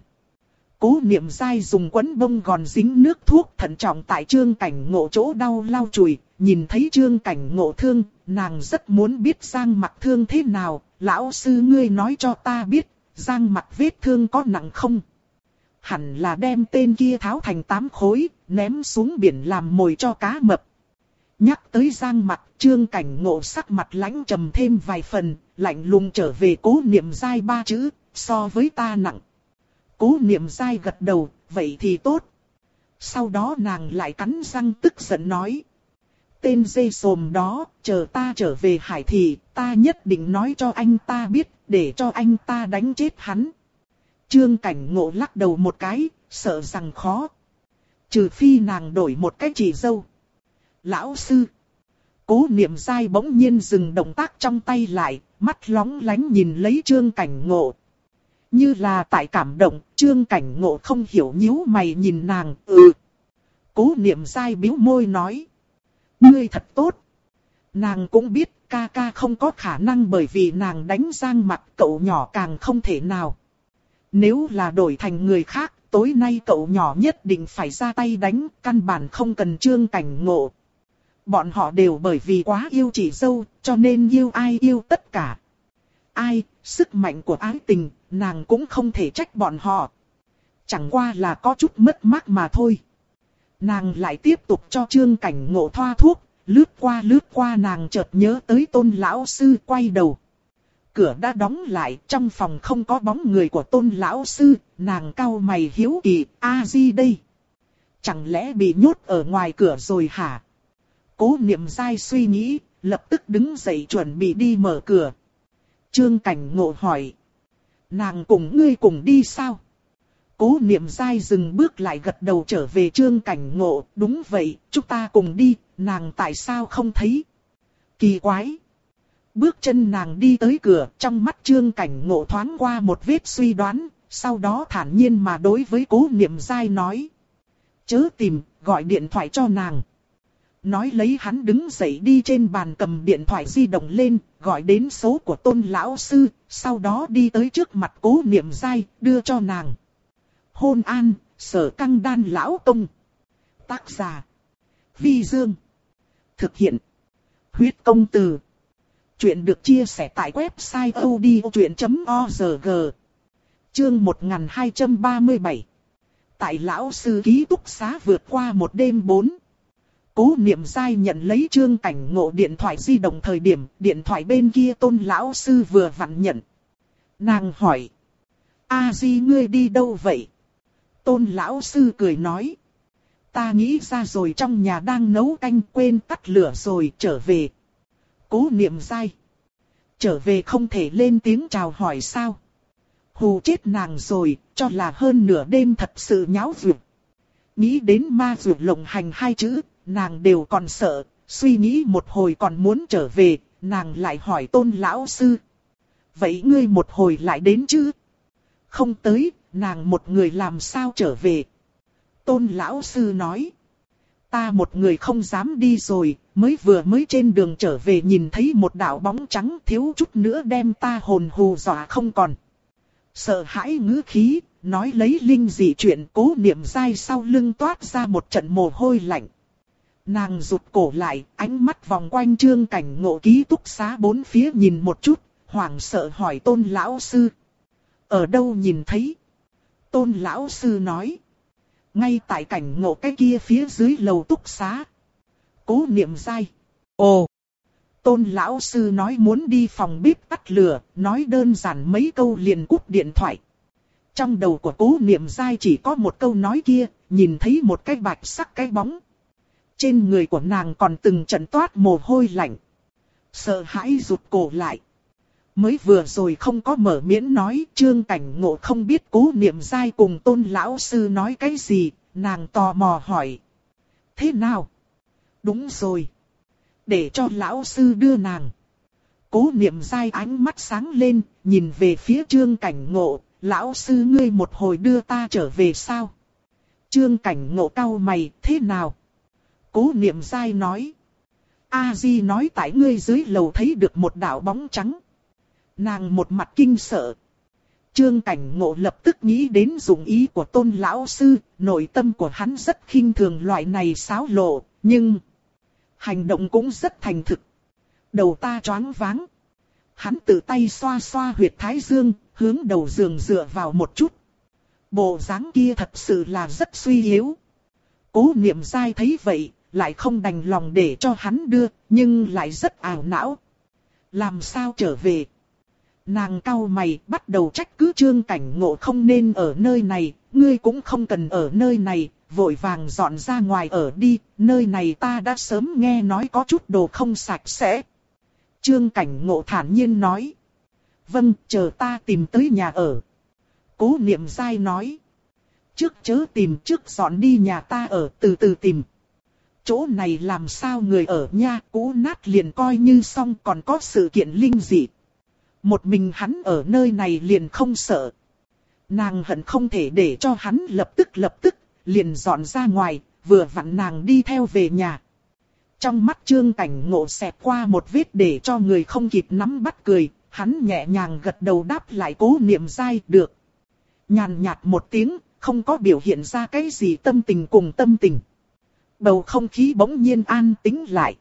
Cố niệm dai dùng quấn bông gòn dính nước thuốc thận trọng tại trương cảnh ngộ chỗ đau lau chùi, nhìn thấy trương cảnh ngộ thương, nàng rất muốn biết Giang mặt thương thế nào, lão sư ngươi nói cho ta biết, Giang mặt vết thương có nặng không? Hẳn là đem tên kia tháo thành tám khối, ném xuống biển làm mồi cho cá mập. Nhắc tới Giang mặt, trương cảnh ngộ sắc mặt lãnh trầm thêm vài phần, lạnh lùng trở về cố niệm dai ba chữ, so với ta nặng. Cố niệm dai gật đầu, vậy thì tốt. Sau đó nàng lại cắn răng tức giận nói. Tên dây sồm đó, chờ ta trở về hải thì, ta nhất định nói cho anh ta biết, để cho anh ta đánh chết hắn. Trương cảnh ngộ lắc đầu một cái, sợ rằng khó. Trừ phi nàng đổi một cái chỉ dâu. Lão sư. Cố niệm dai bỗng nhiên dừng động tác trong tay lại, mắt lóng lánh nhìn lấy trương cảnh ngộ. Như là tại cảm động, trương cảnh ngộ không hiểu nhíu mày nhìn nàng, ừ. Cố niệm dai biếu môi nói. Ngươi thật tốt. Nàng cũng biết ca ca không có khả năng bởi vì nàng đánh giang mặt cậu nhỏ càng không thể nào. Nếu là đổi thành người khác, tối nay cậu nhỏ nhất định phải ra tay đánh, căn bản không cần trương cảnh ngộ. Bọn họ đều bởi vì quá yêu chỉ dâu, cho nên yêu ai yêu tất cả. Ai, sức mạnh của ái tình, nàng cũng không thể trách bọn họ. Chẳng qua là có chút mất mát mà thôi. Nàng lại tiếp tục cho trương cảnh ngộ thoa thuốc, lướt qua lướt qua nàng chợt nhớ tới tôn lão sư quay đầu. Cửa đã đóng lại, trong phòng không có bóng người của tôn lão sư, nàng cau mày hiếu kỳ, a di đây. Chẳng lẽ bị nhốt ở ngoài cửa rồi hả? Cố niệm dai suy nghĩ, lập tức đứng dậy chuẩn bị đi mở cửa. Trương cảnh ngộ hỏi. Nàng cùng ngươi cùng đi sao? Cố niệm dai dừng bước lại gật đầu trở về trương cảnh ngộ. Đúng vậy, chúng ta cùng đi, nàng tại sao không thấy? Kỳ quái! Bước chân nàng đi tới cửa, trong mắt trương cảnh ngộ thoáng qua một vết suy đoán, sau đó thản nhiên mà đối với cố niệm dai nói. Chớ tìm, gọi điện thoại cho nàng. Nói lấy hắn đứng dậy đi trên bàn cầm điện thoại di động lên, gọi đến số của tôn lão sư, sau đó đi tới trước mặt cố niệm dai, đưa cho nàng. Hôn an, sở căng đan lão công. Tác giả. Vi Dương. Thực hiện. Huyết công từ. Chuyện được chia sẻ tại website odchuyện.org. Chương 1237. Tại lão sư ký túc xá vượt qua một đêm bốn. Cố niệm dai nhận lấy chương cảnh ngộ điện thoại di động thời điểm, điện thoại bên kia tôn lão sư vừa vặn nhận. Nàng hỏi. A di, ngươi đi đâu vậy? Tôn lão sư cười nói. Ta nghĩ ra rồi, trong nhà đang nấu canh quên tắt lửa rồi, trở về. Cố niệm dai. Trở về không thể lên tiếng chào hỏi sao. Hù chết nàng rồi, cho là hơn nửa đêm thật sự nháo vượt. Nghĩ đến ma vượt lộng hành hai chữ, nàng đều còn sợ, suy nghĩ một hồi còn muốn trở về, nàng lại hỏi tôn lão sư. Vậy ngươi một hồi lại đến chứ? Không tới, nàng một người làm sao trở về? Tôn lão sư nói. Ta một người không dám đi rồi, mới vừa mới trên đường trở về nhìn thấy một đạo bóng trắng thiếu chút nữa đem ta hồn hù dọa không còn. Sợ hãi ngữ khí, nói lấy linh dị chuyện cố niệm dai sau lưng toát ra một trận mồ hôi lạnh. Nàng rụt cổ lại, ánh mắt vòng quanh trương cảnh ngộ ký túc xá bốn phía nhìn một chút, hoảng sợ hỏi tôn lão sư. Ở đâu nhìn thấy? Tôn lão sư nói. Ngay tại cảnh ngộ cái kia phía dưới lầu túc xá. Cố niệm dai. Ồ! Tôn lão sư nói muốn đi phòng bếp tắt lửa, nói đơn giản mấy câu liền cúp điện thoại. Trong đầu của cố niệm dai chỉ có một câu nói kia, nhìn thấy một cái bạch sắc cái bóng. Trên người của nàng còn từng trận toát mồ hôi lạnh. Sợ hãi rụt cổ lại. Mới vừa rồi không có mở miễn nói, trương cảnh ngộ không biết cố niệm dai cùng tôn lão sư nói cái gì, nàng tò mò hỏi. Thế nào? Đúng rồi. Để cho lão sư đưa nàng. Cố niệm dai ánh mắt sáng lên, nhìn về phía trương cảnh ngộ, lão sư ngươi một hồi đưa ta trở về sao? Trương cảnh ngộ cao mày, thế nào? Cố niệm dai nói. A Di nói tại ngươi dưới lầu thấy được một đạo bóng trắng. Nàng một mặt kinh sợ. Trương cảnh ngộ lập tức nghĩ đến dụng ý của tôn lão sư, nội tâm của hắn rất khinh thường loại này xáo lộ, nhưng hành động cũng rất thành thực. Đầu ta choáng váng. Hắn tự tay xoa xoa huyệt thái dương, hướng đầu giường dựa vào một chút. Bộ dáng kia thật sự là rất suy yếu. Cố niệm dai thấy vậy, lại không đành lòng để cho hắn đưa, nhưng lại rất ảo não. Làm sao trở về? Nàng cau mày bắt đầu trách cứ trương cảnh ngộ không nên ở nơi này, ngươi cũng không cần ở nơi này, vội vàng dọn ra ngoài ở đi, nơi này ta đã sớm nghe nói có chút đồ không sạch sẽ. Trương cảnh ngộ thản nhiên nói. Vâng, chờ ta tìm tới nhà ở. Cố niệm dai nói. Trước chớ tìm trước dọn đi nhà ta ở từ từ tìm. Chỗ này làm sao người ở nha cũ nát liền coi như xong còn có sự kiện linh dị. Một mình hắn ở nơi này liền không sợ. Nàng hận không thể để cho hắn lập tức lập tức, liền dọn ra ngoài, vừa vặn nàng đi theo về nhà. Trong mắt trương cảnh ngộ xẹt qua một vết để cho người không kịp nắm bắt cười, hắn nhẹ nhàng gật đầu đáp lại cố niệm dai được. Nhàn nhạt một tiếng, không có biểu hiện ra cái gì tâm tình cùng tâm tình. Bầu không khí bỗng nhiên an tĩnh lại.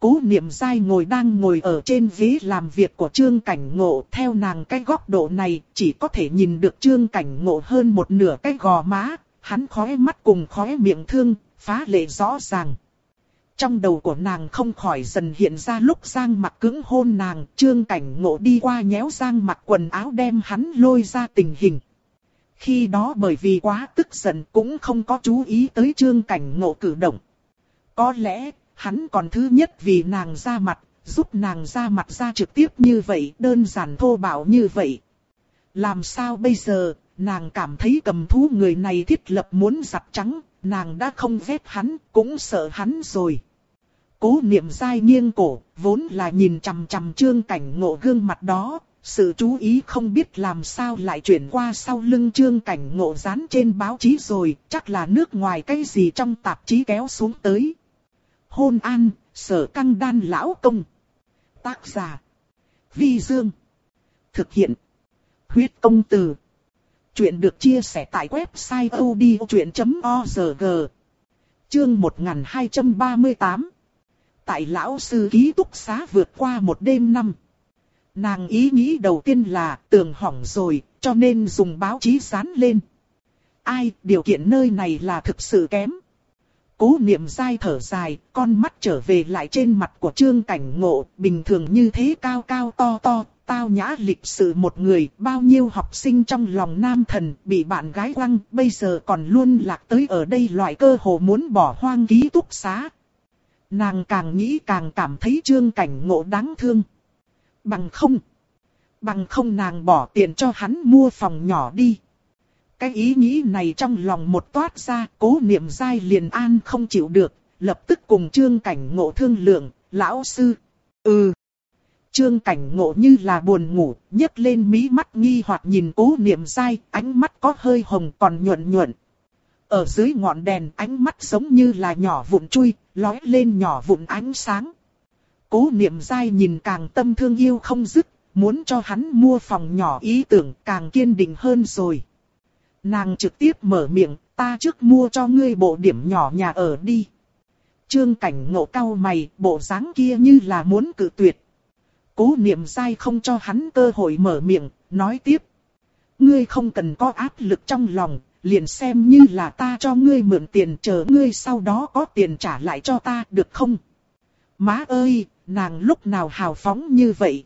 Cố niệm dai ngồi đang ngồi ở trên ghế làm việc của trương cảnh ngộ. Theo nàng cái góc độ này chỉ có thể nhìn được trương cảnh ngộ hơn một nửa cái gò má. Hắn khóe mắt cùng khóe miệng thương, phá lệ rõ ràng. Trong đầu của nàng không khỏi dần hiện ra lúc Giang mặt cứng hôn nàng, trương cảnh ngộ đi qua nhéo Giang mặt quần áo đem hắn lôi ra tình hình. Khi đó bởi vì quá tức giận cũng không có chú ý tới trương cảnh ngộ cử động. Có lẽ, hắn còn thứ nhất vì nàng ra mặt, giúp nàng ra mặt ra trực tiếp như vậy, đơn giản thô bạo như vậy. Làm sao bây giờ, nàng cảm thấy cầm thú người này thiết lập muốn giặt trắng, nàng đã không ghét hắn, cũng sợ hắn rồi. Cố niệm dai nghiêng cổ, vốn là nhìn chằm chằm trương cảnh ngộ gương mặt đó, sự chú ý không biết làm sao lại chuyển qua sau lưng trương cảnh ngộ dán trên báo chí rồi, chắc là nước ngoài cái gì trong tạp chí kéo xuống tới. Hôn an, sở căng đan lão công. Tác giả. Vi Dương. Thực hiện. Huyết công từ. Chuyện được chia sẻ tại website odchuyện.org. Chương 1238. Tại lão sư ký túc xá vượt qua một đêm năm. Nàng ý nghĩ đầu tiên là tường hỏng rồi, cho nên dùng báo chí dán lên. Ai, điều kiện nơi này là thực sự kém. Cố niệm dai thở dài, con mắt trở về lại trên mặt của trương cảnh ngộ, bình thường như thế cao cao to to, tao nhã lịch sự một người, bao nhiêu học sinh trong lòng nam thần bị bạn gái quăng, bây giờ còn luôn lạc tới ở đây loại cơ hồ muốn bỏ hoang ký túc xá. Nàng càng nghĩ càng cảm thấy trương cảnh ngộ đáng thương. Bằng không. Bằng không nàng bỏ tiền cho hắn mua phòng nhỏ đi. Cái ý nghĩ này trong lòng một toát ra, cố niệm dai liền an không chịu được, lập tức cùng trương cảnh ngộ thương lượng, lão sư. Ừ. Trương cảnh ngộ như là buồn ngủ, nhấc lên mí mắt nghi hoặc nhìn cố niệm dai, ánh mắt có hơi hồng còn nhuận nhuận. Ở dưới ngọn đèn ánh mắt giống như là nhỏ vụn chui, lói lên nhỏ vụn ánh sáng. Cố niệm dai nhìn càng tâm thương yêu không dứt, muốn cho hắn mua phòng nhỏ ý tưởng càng kiên định hơn rồi. Nàng trực tiếp mở miệng, ta trước mua cho ngươi bộ điểm nhỏ nhà ở đi. Trương cảnh ngộ cao mày, bộ dáng kia như là muốn cự tuyệt. Cố niệm sai không cho hắn cơ hội mở miệng, nói tiếp. Ngươi không cần có áp lực trong lòng, liền xem như là ta cho ngươi mượn tiền chờ ngươi sau đó có tiền trả lại cho ta được không? Má ơi, nàng lúc nào hào phóng như vậy?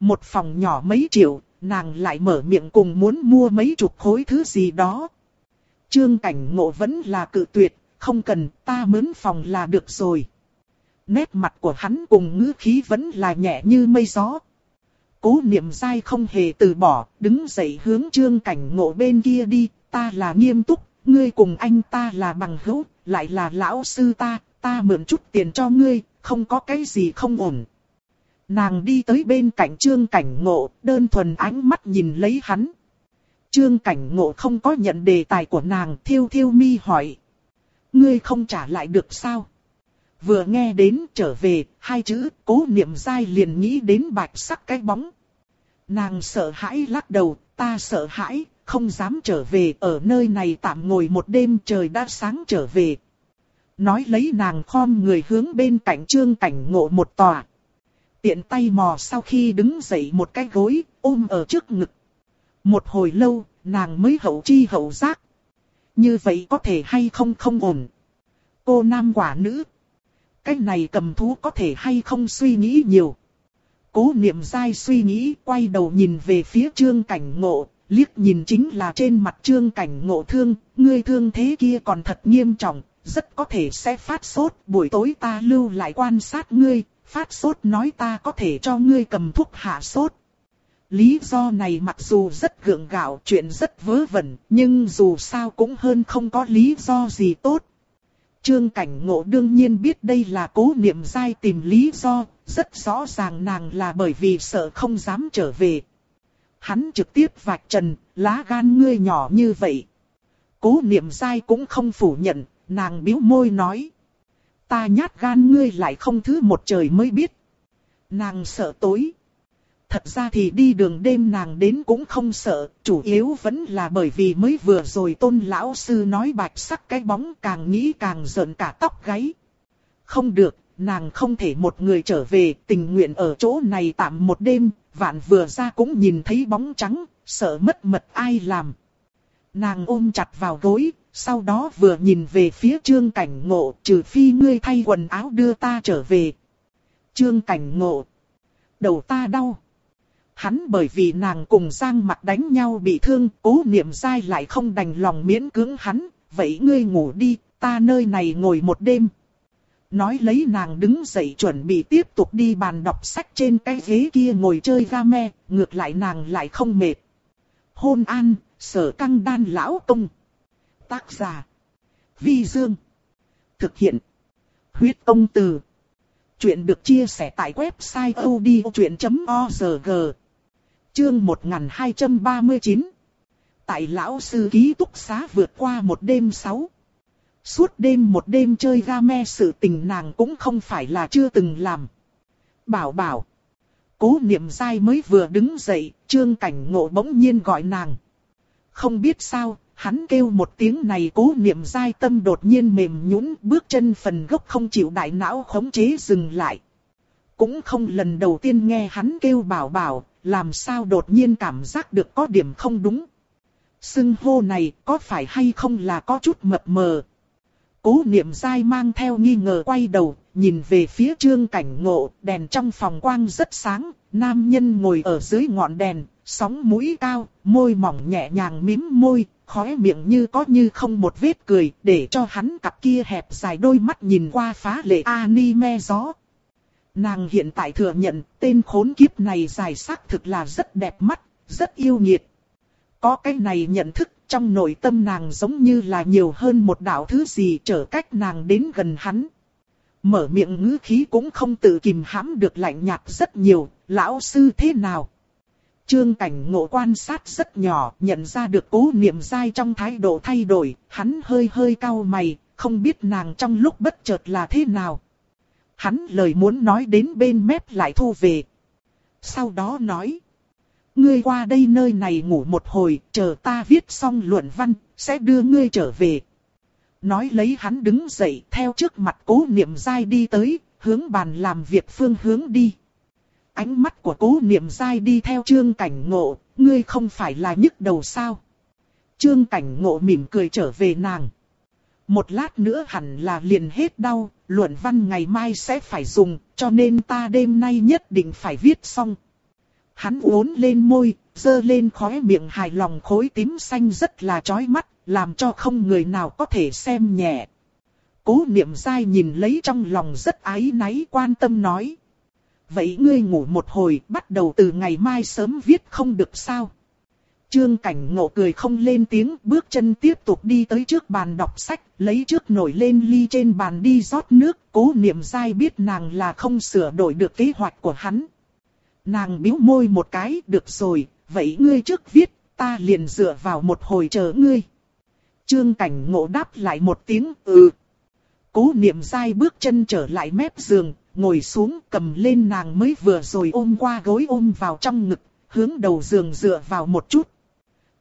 Một phòng nhỏ mấy triệu, nàng lại mở miệng cùng muốn mua mấy chục khối thứ gì đó. Trương cảnh ngộ vẫn là cự tuyệt, không cần, ta mướn phòng là được rồi. Nét mặt của hắn cùng ngữ khí vẫn là nhẹ như mây gió. Cố niệm dai không hề từ bỏ, đứng dậy hướng trương cảnh ngộ bên kia đi, ta là nghiêm túc, ngươi cùng anh ta là bằng hữu, lại là lão sư ta, ta mượn chút tiền cho ngươi, không có cái gì không ổn. Nàng đi tới bên cạnh trương cảnh ngộ, đơn thuần ánh mắt nhìn lấy hắn. Trương cảnh ngộ không có nhận đề tài của nàng, thiêu thiêu mi hỏi. Ngươi không trả lại được sao? Vừa nghe đến trở về, hai chữ cố niệm dai liền nghĩ đến bạch sắc cái bóng. Nàng sợ hãi lắc đầu, ta sợ hãi, không dám trở về, ở nơi này tạm ngồi một đêm trời đã sáng trở về. Nói lấy nàng khom người hướng bên cạnh trương cảnh ngộ một tòa. Tiện tay mò sau khi đứng dậy một cái gối, ôm ở trước ngực. Một hồi lâu, nàng mới hậu chi hậu giác. Như vậy có thể hay không không ổn. Cô nam quả nữ. Cái này cầm thú có thể hay không suy nghĩ nhiều. Cố niệm dai suy nghĩ quay đầu nhìn về phía trương cảnh ngộ, liếc nhìn chính là trên mặt trương cảnh ngộ thương, ngươi thương thế kia còn thật nghiêm trọng, rất có thể sẽ phát sốt, buổi tối ta lưu lại quan sát ngươi, phát sốt nói ta có thể cho ngươi cầm thuốc hạ sốt. Lý do này mặc dù rất gượng gạo, chuyện rất vớ vẩn, nhưng dù sao cũng hơn không có lý do gì tốt. Trương Cảnh Ngộ đương nhiên biết đây là cố niệm dai tìm lý do, rất rõ ràng nàng là bởi vì sợ không dám trở về. Hắn trực tiếp vạch trần, lá gan ngươi nhỏ như vậy. Cố niệm dai cũng không phủ nhận, nàng biếu môi nói. Ta nhát gan ngươi lại không thứ một trời mới biết. Nàng sợ tối. Thật ra thì đi đường đêm nàng đến cũng không sợ, chủ yếu vẫn là bởi vì mới vừa rồi tôn lão sư nói bạch sắc cái bóng càng nghĩ càng giận cả tóc gáy. Không được, nàng không thể một người trở về tình nguyện ở chỗ này tạm một đêm, vạn vừa ra cũng nhìn thấy bóng trắng, sợ mất mật ai làm. Nàng ôm chặt vào gối, sau đó vừa nhìn về phía trương cảnh ngộ, trừ phi ngươi thay quần áo đưa ta trở về. Trương cảnh ngộ. Đầu ta đau. Hắn bởi vì nàng cùng Giang mặt đánh nhau bị thương, cố niệm dai lại không đành lòng miễn cưỡng hắn, vậy ngươi ngủ đi, ta nơi này ngồi một đêm. Nói lấy nàng đứng dậy chuẩn bị tiếp tục đi bàn đọc sách trên cái ghế kia ngồi chơi game, ngược lại nàng lại không mệt. Hôn an, sở căng đan lão công. Tác giả. Vi Dương. Thực hiện. Huyết công từ. Chuyện được chia sẻ tại website odchuyện.org. Chương 1239. Tại lão sư ký túc xá vượt qua một đêm sáu. Suốt đêm một đêm chơi game sự tình nàng cũng không phải là chưa từng làm. Bảo bảo. Cố niệm dai mới vừa đứng dậy, trương cảnh ngộ bỗng nhiên gọi nàng. Không biết sao, hắn kêu một tiếng này cố niệm dai tâm đột nhiên mềm nhũn bước chân phần gốc không chịu đại não khống chế dừng lại. Cũng không lần đầu tiên nghe hắn kêu bảo bảo, làm sao đột nhiên cảm giác được có điểm không đúng. Sưng hô này có phải hay không là có chút mập mờ. Cố niệm dai mang theo nghi ngờ quay đầu, nhìn về phía trương cảnh ngộ, đèn trong phòng quang rất sáng, nam nhân ngồi ở dưới ngọn đèn, sóng mũi cao, môi mỏng nhẹ nhàng mím môi, khóe miệng như có như không một vết cười, để cho hắn cặp kia hẹp dài đôi mắt nhìn qua phá lệ anime gió. Nàng hiện tại thừa nhận tên khốn kiếp này dài sắc thực là rất đẹp mắt, rất yêu nghiệt. Có cái này nhận thức trong nội tâm nàng giống như là nhiều hơn một đạo thứ gì trở cách nàng đến gần hắn. Mở miệng ngữ khí cũng không tự kìm hãm được lạnh nhạt rất nhiều, lão sư thế nào? Trương cảnh ngộ quan sát rất nhỏ, nhận ra được cố niệm dai trong thái độ thay đổi, hắn hơi hơi cau mày, không biết nàng trong lúc bất chợt là thế nào. Hắn lời muốn nói đến bên mép lại thu về. Sau đó nói. Ngươi qua đây nơi này ngủ một hồi, chờ ta viết xong luận văn, sẽ đưa ngươi trở về. Nói lấy hắn đứng dậy theo trước mặt cố niệm dai đi tới, hướng bàn làm việc phương hướng đi. Ánh mắt của cố niệm dai đi theo trương cảnh ngộ, ngươi không phải là nhức đầu sao. Trương cảnh ngộ mỉm cười trở về nàng. Một lát nữa hẳn là liền hết đau, luận văn ngày mai sẽ phải dùng, cho nên ta đêm nay nhất định phải viết xong. Hắn uốn lên môi, dơ lên khóe miệng hài lòng khối tím xanh rất là chói mắt, làm cho không người nào có thể xem nhẹ. Cố niệm dai nhìn lấy trong lòng rất ái náy quan tâm nói. Vậy ngươi ngủ một hồi, bắt đầu từ ngày mai sớm viết không được sao? Trương cảnh ngộ cười không lên tiếng, bước chân tiếp tục đi tới trước bàn đọc sách, lấy trước nổi lên ly trên bàn đi rót nước, cố niệm dai biết nàng là không sửa đổi được kế hoạch của hắn. Nàng bĩu môi một cái, được rồi, vậy ngươi trước viết, ta liền dựa vào một hồi chờ ngươi. Trương cảnh ngộ đáp lại một tiếng, ừ. Cố niệm dai bước chân trở lại mép giường, ngồi xuống cầm lên nàng mới vừa rồi ôm qua gối ôm vào trong ngực, hướng đầu giường dựa vào một chút.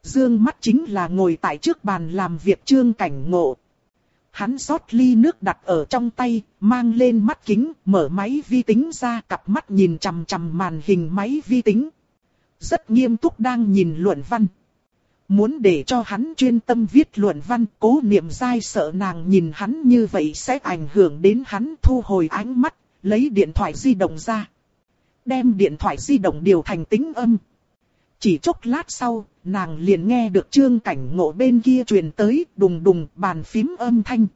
Dương mắt chính là ngồi tại trước bàn làm việc trương cảnh ngộ. Hắn rót ly nước đặt ở trong tay, mang lên mắt kính, mở máy vi tính ra cặp mắt nhìn chằm chằm màn hình máy vi tính. Rất nghiêm túc đang nhìn luận văn. Muốn để cho hắn chuyên tâm viết luận văn, cố niệm dai sợ nàng nhìn hắn như vậy sẽ ảnh hưởng đến hắn thu hồi ánh mắt, lấy điện thoại di động ra. Đem điện thoại di động điều thành tính âm. Chỉ chốc lát sau, nàng liền nghe được trương cảnh ngộ bên kia truyền tới đùng đùng bàn phím âm thanh.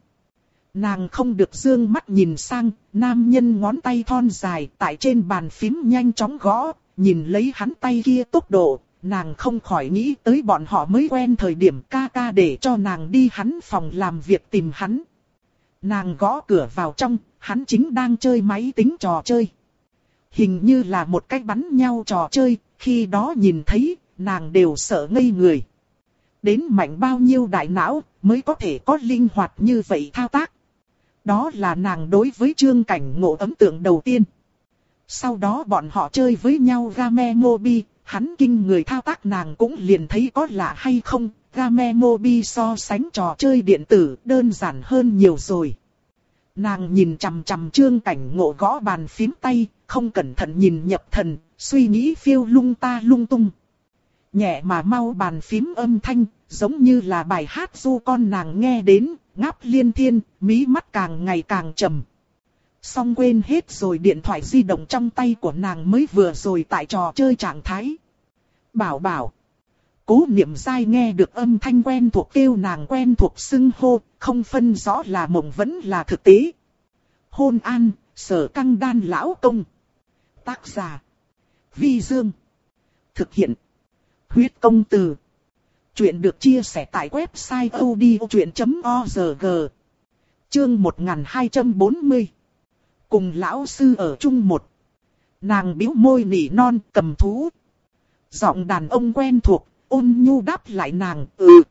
Nàng không được dương mắt nhìn sang, nam nhân ngón tay thon dài tại trên bàn phím nhanh chóng gõ, nhìn lấy hắn tay kia tốc độ, nàng không khỏi nghĩ tới bọn họ mới quen thời điểm ca ca để cho nàng đi hắn phòng làm việc tìm hắn. Nàng gõ cửa vào trong, hắn chính đang chơi máy tính trò chơi. Hình như là một cách bắn nhau trò chơi, khi đó nhìn thấy, nàng đều sợ ngây người. Đến mạnh bao nhiêu đại não, mới có thể có linh hoạt như vậy thao tác. Đó là nàng đối với trương cảnh ngộ ấn tượng đầu tiên. Sau đó bọn họ chơi với nhau game mobi, hắn kinh người thao tác nàng cũng liền thấy có lạ hay không, game mobi so sánh trò chơi điện tử đơn giản hơn nhiều rồi. Nàng nhìn chằm chằm trương cảnh ngộ gõ bàn phím tay, không cẩn thận nhìn nhập thần, suy nghĩ phiêu lung ta lung tung. Nhẹ mà mau bàn phím âm thanh, giống như là bài hát du con nàng nghe đến, ngáp liên thiên, mí mắt càng ngày càng trầm. Xong quên hết rồi điện thoại di động trong tay của nàng mới vừa rồi tại trò chơi trạng thái. Bảo bảo. Cố niệm dai nghe được âm thanh quen thuộc kêu nàng quen thuộc xưng hô, không phân rõ là mộng vẫn là thực tế. Hôn an, sở căng đan lão công. Tác giả. Vi Dương. Thực hiện. Huyết công từ. Chuyện được chia sẻ tại website odchuyện.org. Chương 1240. Cùng lão sư ở chung một. Nàng biếu môi nỉ non cầm thú. Giọng đàn ông quen thuộc, ôn nhu đáp lại nàng, ừ.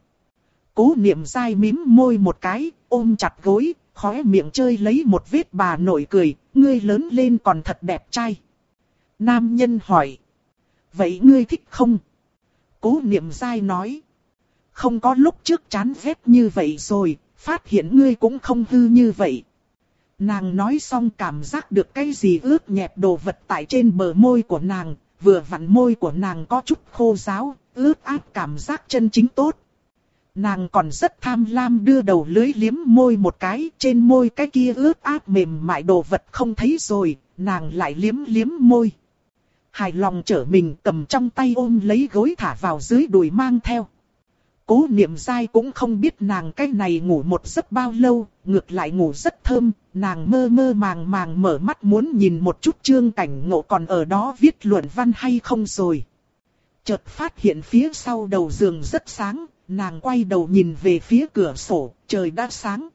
Cố niệm dai mím môi một cái, ôm chặt gối, khóe miệng chơi lấy một vết bà nổi cười, ngươi lớn lên còn thật đẹp trai. Nam nhân hỏi. Vậy ngươi thích không? Cố niệm dai nói. Không có lúc trước chán ghét như vậy rồi, phát hiện ngươi cũng không hư như vậy. Nàng nói xong cảm giác được cái gì ướt nhẹp đồ vật tại trên bờ môi của nàng, vừa vặn môi của nàng có chút khô ráo, ướt át cảm giác chân chính tốt. Nàng còn rất tham lam đưa đầu lưới liếm môi một cái, trên môi cái kia ướt át mềm mại đồ vật không thấy rồi, nàng lại liếm liếm môi. Hài lòng trở mình cầm trong tay ôm lấy gối thả vào dưới đùi mang theo. Cố niệm dai cũng không biết nàng cái này ngủ một giấc bao lâu, ngược lại ngủ rất thơm, nàng mơ mơ màng màng mở mắt muốn nhìn một chút trương cảnh ngộ còn ở đó viết luận văn hay không rồi. Chợt phát hiện phía sau đầu giường rất sáng, nàng quay đầu nhìn về phía cửa sổ, trời đã sáng.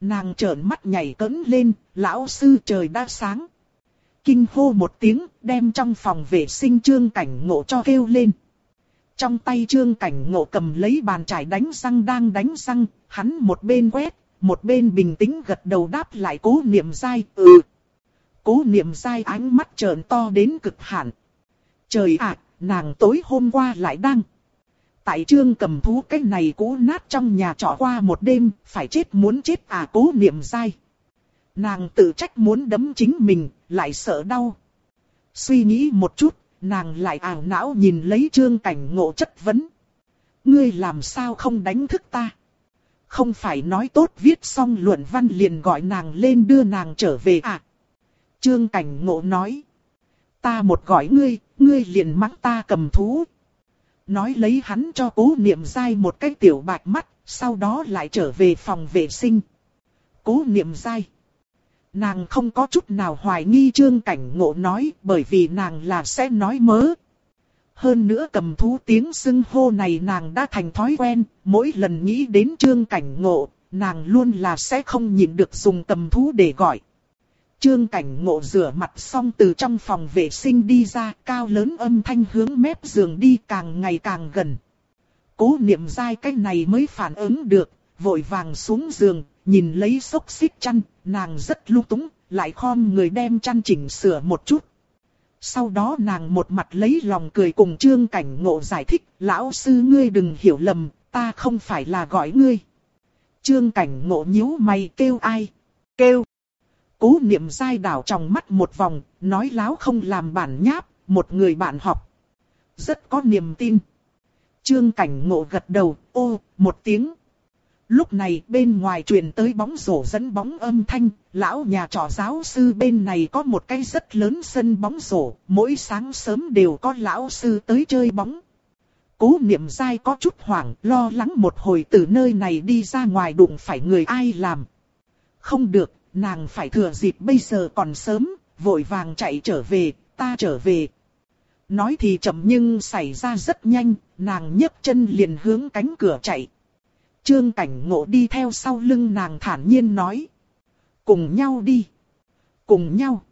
Nàng trợn mắt nhảy cẫng lên, lão sư trời đã sáng. Kinh hô một tiếng, đem trong phòng vệ sinh trương cảnh ngộ cho kêu lên. Trong tay trương cảnh ngộ cầm lấy bàn chải đánh răng đang đánh răng, hắn một bên quét, một bên bình tĩnh gật đầu đáp lại cố niệm dai, ừ. Cố niệm dai ánh mắt trợn to đến cực hạn. Trời ạ, nàng tối hôm qua lại đang Tại trương cầm thú cái này cũ nát trong nhà trọ qua một đêm, phải chết muốn chết à cố niệm dai. Nàng tự trách muốn đấm chính mình, lại sợ đau. Suy nghĩ một chút, nàng lại ảo não nhìn lấy trương cảnh ngộ chất vấn. Ngươi làm sao không đánh thức ta? Không phải nói tốt viết xong luận văn liền gọi nàng lên đưa nàng trở về à? Trương cảnh ngộ nói. Ta một gọi ngươi, ngươi liền mắng ta cầm thú. Nói lấy hắn cho cố niệm dai một cái tiểu bạch mắt, sau đó lại trở về phòng vệ sinh. Cố niệm dai. Nàng không có chút nào hoài nghi trương cảnh ngộ nói bởi vì nàng là sẽ nói mớ. Hơn nữa cầm thú tiếng xưng hô này nàng đã thành thói quen, mỗi lần nghĩ đến trương cảnh ngộ, nàng luôn là sẽ không nhịn được dùng cầm thú để gọi. Trương cảnh ngộ rửa mặt xong từ trong phòng vệ sinh đi ra, cao lớn âm thanh hướng mép giường đi càng ngày càng gần. Cố niệm dai cái này mới phản ứng được, vội vàng xuống giường, nhìn lấy xốc xích chăn, nàng rất lưu túng, lại khom người đem chăn chỉnh sửa một chút. Sau đó nàng một mặt lấy lòng cười cùng trương cảnh ngộ giải thích, lão sư ngươi đừng hiểu lầm, ta không phải là gọi ngươi. Trương cảnh ngộ nhíu mày kêu ai? Kêu. Cố niệm dai đảo trong mắt một vòng, nói láo không làm bản nháp, một người bạn học. Rất có niềm tin. Trương cảnh ngộ gật đầu, ô, một tiếng. Lúc này bên ngoài truyền tới bóng rổ dẫn bóng âm thanh, lão nhà trò giáo sư bên này có một cái rất lớn sân bóng rổ, mỗi sáng sớm đều có lão sư tới chơi bóng. Cố niệm dai có chút hoảng, lo lắng một hồi từ nơi này đi ra ngoài đụng phải người ai làm. Không được, nàng phải thừa dịp bây giờ còn sớm, vội vàng chạy trở về, ta trở về. Nói thì chậm nhưng xảy ra rất nhanh, nàng nhấc chân liền hướng cánh cửa chạy. Trương cảnh ngộ đi theo sau lưng nàng thản nhiên nói. Cùng nhau đi. Cùng nhau.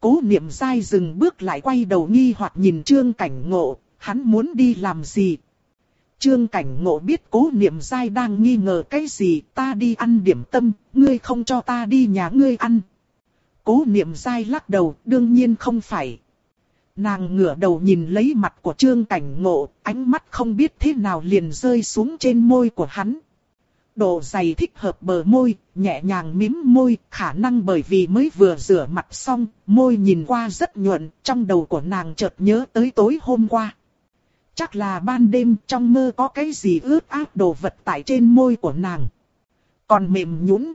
Cố niệm dai dừng bước lại quay đầu nghi hoặc nhìn trương cảnh ngộ, hắn muốn đi làm gì. Trương cảnh ngộ biết cố niệm dai đang nghi ngờ cái gì, ta đi ăn điểm tâm, ngươi không cho ta đi nhà ngươi ăn. Cố niệm dai lắc đầu, đương nhiên không phải. Nàng ngửa đầu nhìn lấy mặt của trương cảnh ngộ, ánh mắt không biết thế nào liền rơi xuống trên môi của hắn. Độ dày thích hợp bờ môi, nhẹ nhàng mím môi, khả năng bởi vì mới vừa rửa mặt xong, môi nhìn qua rất nhuận, trong đầu của nàng chợt nhớ tới tối hôm qua. Chắc là ban đêm trong mơ có cái gì ướt át đồ vật tại trên môi của nàng. Còn mềm nhũn